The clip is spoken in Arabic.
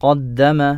قدم